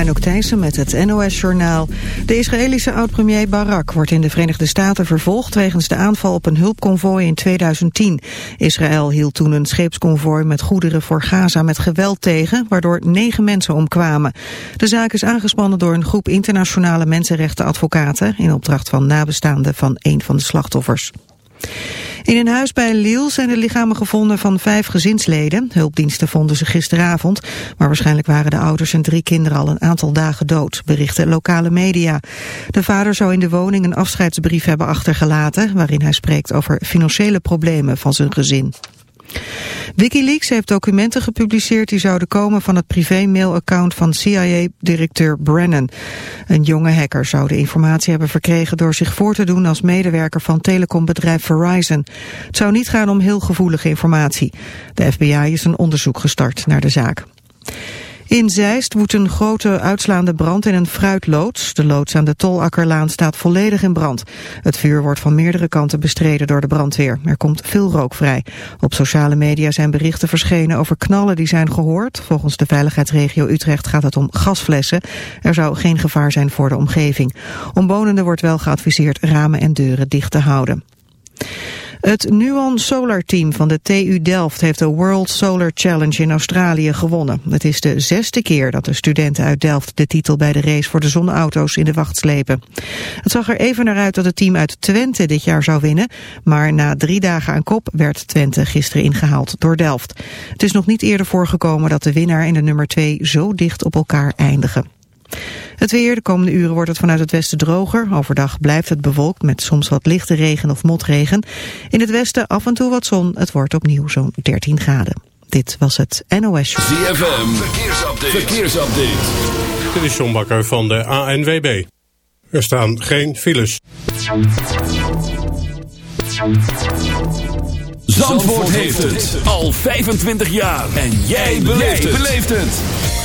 Anouk Thijssen met het NOS-journaal. De Israëlische oud-premier Barak wordt in de Verenigde Staten vervolgd... wegens de aanval op een hulpconvooi in 2010. Israël hield toen een scheepsconvooi met goederen voor Gaza met geweld tegen... waardoor negen mensen omkwamen. De zaak is aangespannen door een groep internationale mensenrechtenadvocaten... in opdracht van nabestaanden van een van de slachtoffers. In een huis bij Lille zijn de lichamen gevonden van vijf gezinsleden. Hulpdiensten vonden ze gisteravond, maar waarschijnlijk waren de ouders en drie kinderen al een aantal dagen dood, berichten lokale media. De vader zou in de woning een afscheidsbrief hebben achtergelaten, waarin hij spreekt over financiële problemen van zijn gezin. Wikileaks heeft documenten gepubliceerd die zouden komen van het privé-mail-account van CIA-directeur Brennan. Een jonge hacker zou de informatie hebben verkregen door zich voor te doen als medewerker van telecombedrijf Verizon. Het zou niet gaan om heel gevoelige informatie. De FBI is een onderzoek gestart naar de zaak. In Zeist woedt een grote uitslaande brand in een fruitloods. De loods aan de Tolakkerlaan staat volledig in brand. Het vuur wordt van meerdere kanten bestreden door de brandweer. Er komt veel rook vrij. Op sociale media zijn berichten verschenen over knallen die zijn gehoord. Volgens de veiligheidsregio Utrecht gaat het om gasflessen. Er zou geen gevaar zijn voor de omgeving. Omwonenden wordt wel geadviseerd ramen en deuren dicht te houden. Het Nuon Solar Team van de TU Delft heeft de World Solar Challenge in Australië gewonnen. Het is de zesde keer dat de studenten uit Delft de titel bij de race voor de zonneauto's in de wacht slepen. Het zag er even naar uit dat het team uit Twente dit jaar zou winnen, maar na drie dagen aan kop werd Twente gisteren ingehaald door Delft. Het is nog niet eerder voorgekomen dat de winnaar en de nummer twee zo dicht op elkaar eindigen. Het weer, de komende uren wordt het vanuit het westen droger. Overdag blijft het bewolkt met soms wat lichte regen of motregen. In het westen af en toe wat zon. Het wordt opnieuw zo'n 13 graden. Dit was het NOS Show. ZFM, verkeersupdate. verkeersupdate. Dit is John Bakker van de ANWB. Er staan geen files. Zandvoort heeft het al 25 jaar. En jij beleeft het.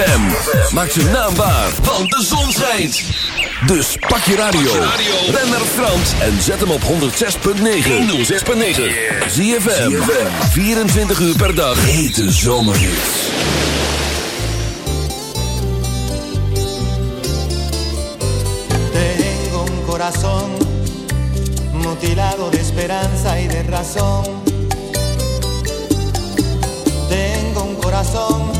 ZFM. Maak zijn naam waar, want de zon schijnt. Dus pak je radio. Ben naar Frans en zet hem op 106.9. 106.9. ZFM. 24 uur per dag. Hete zomerhits. Tengo un corazón mutilado de esperanza y de razón. Tengo un corazón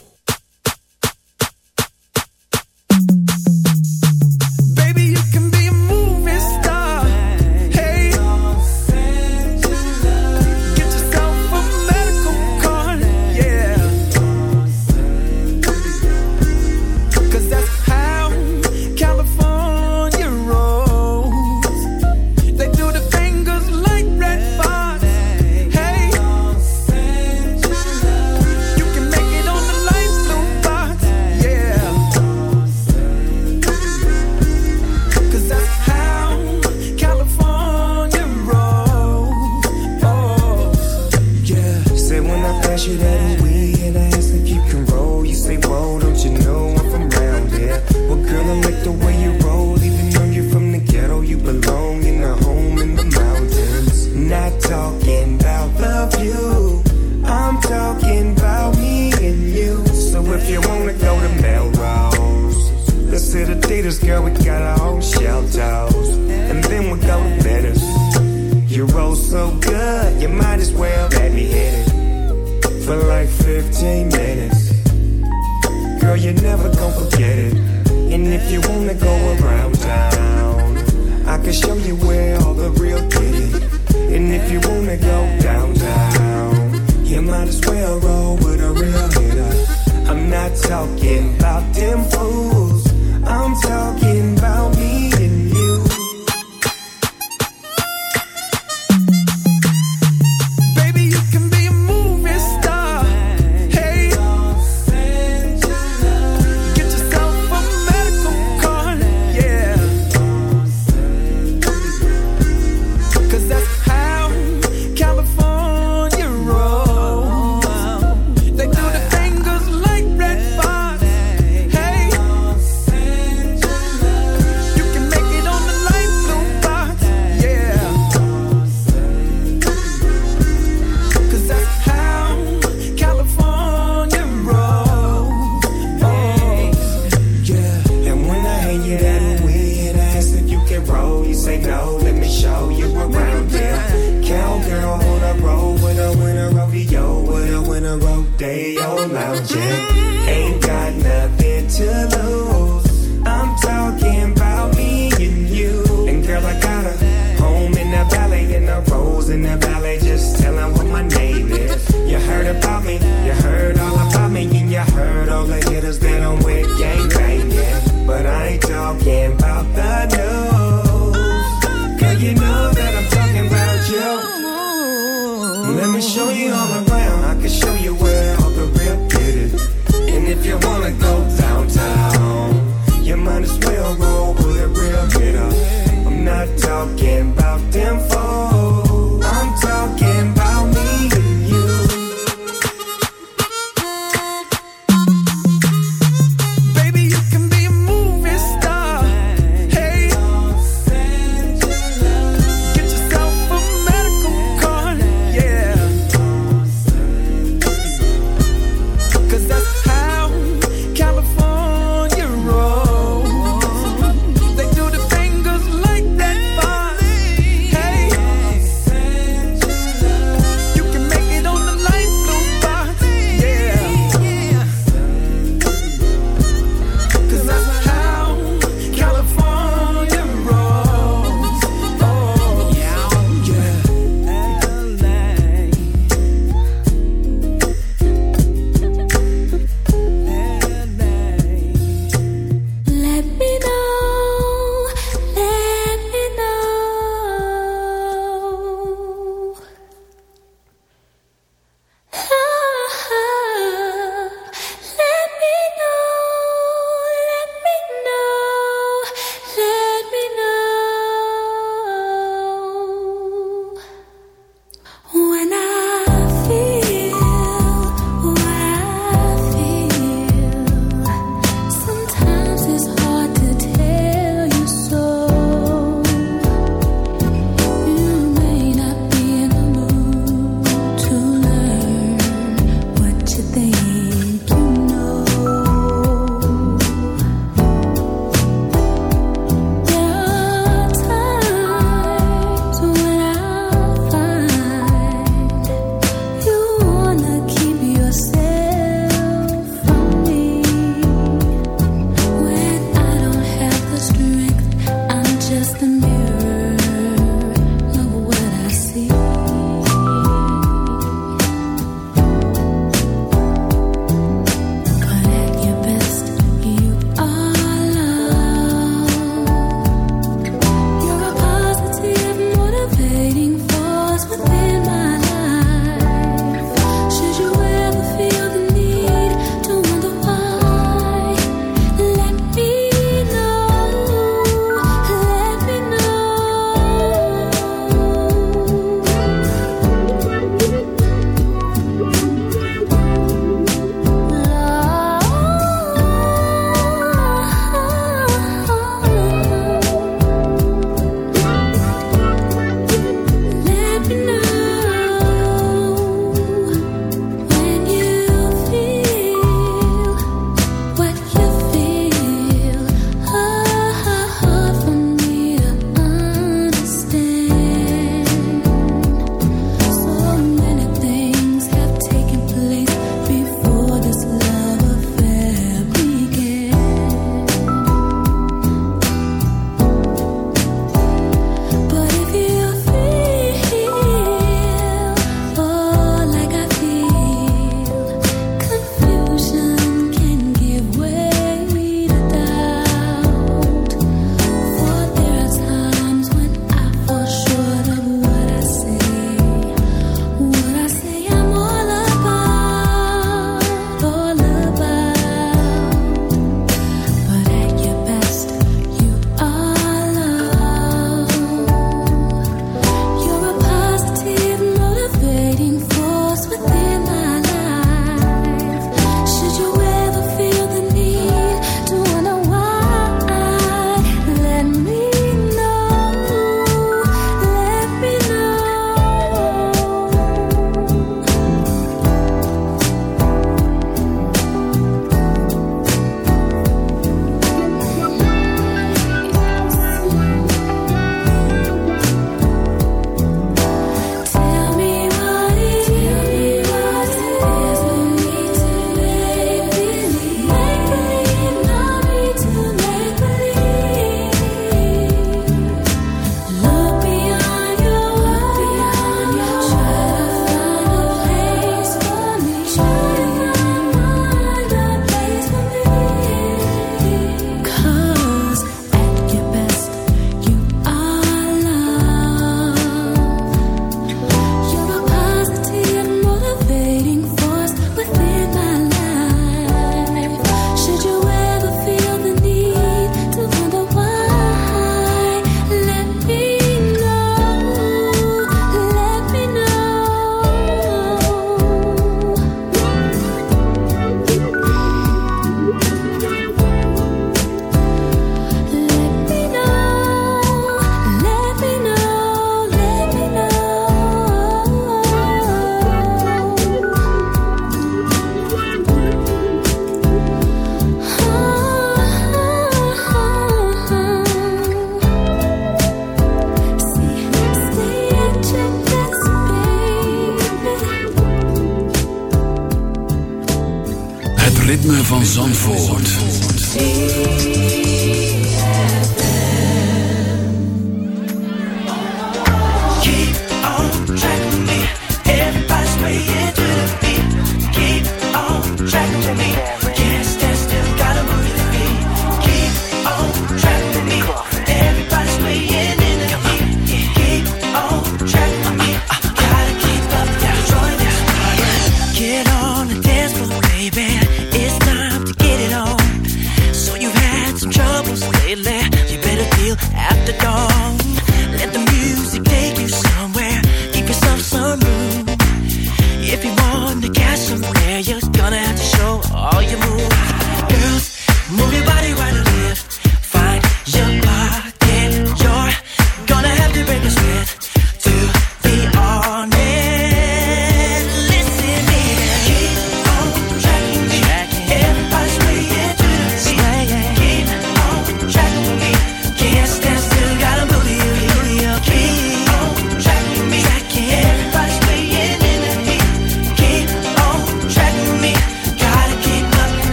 来往前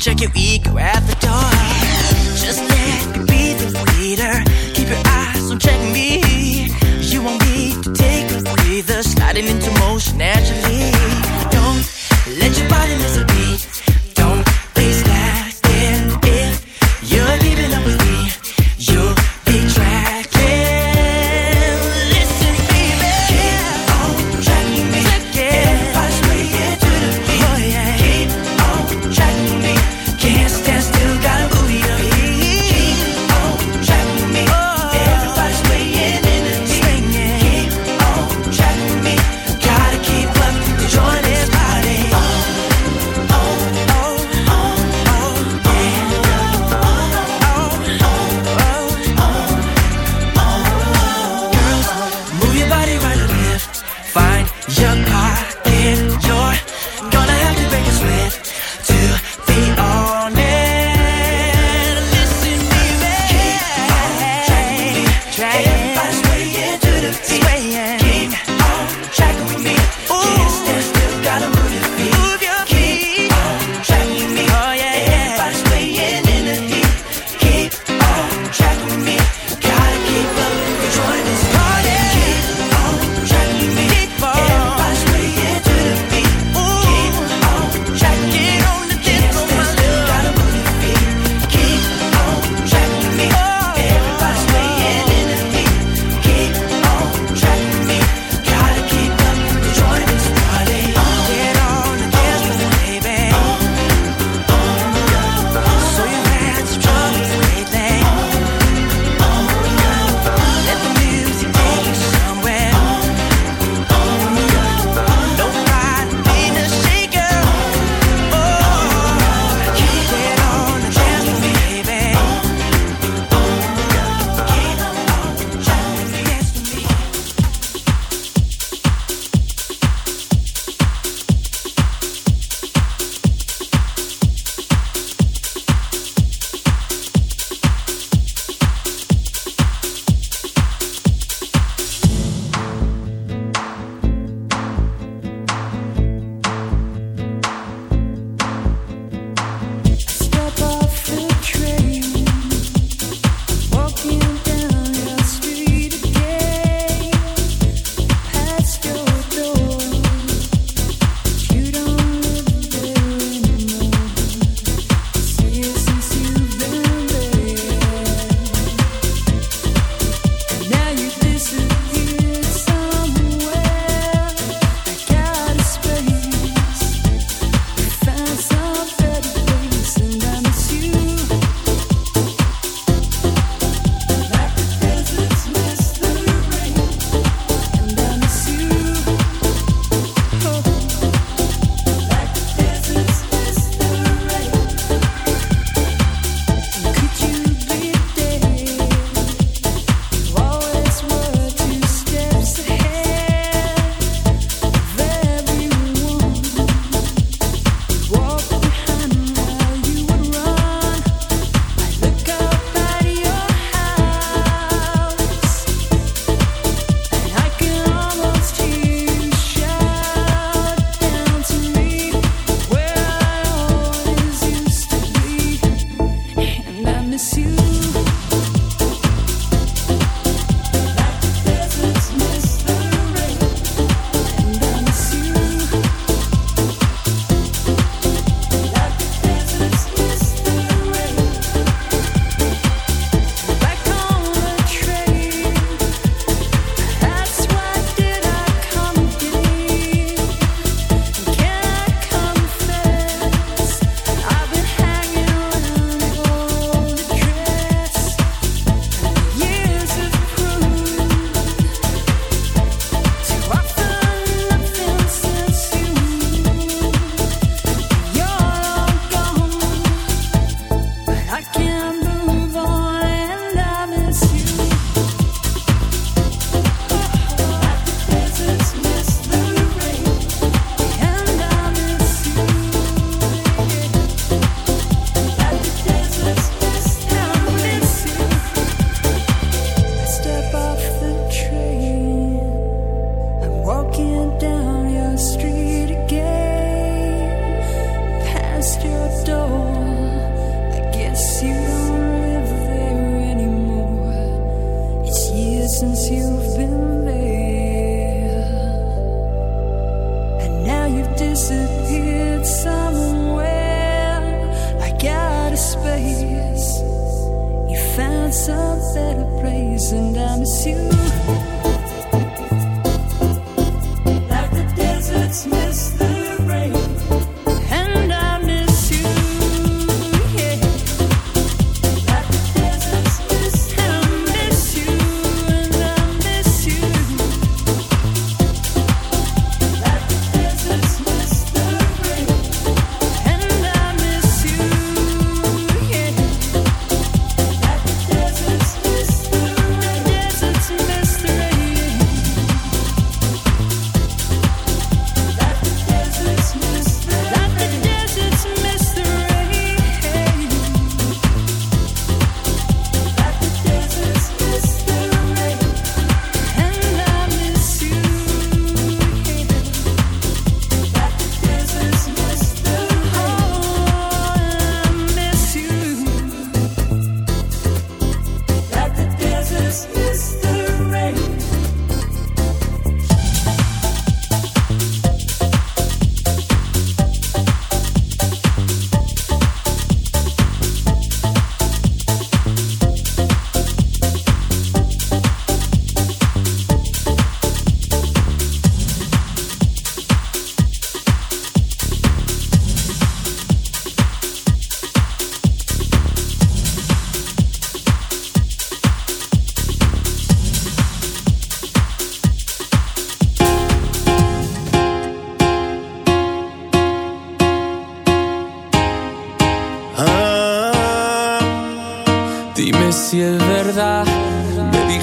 check your ego out and I miss you.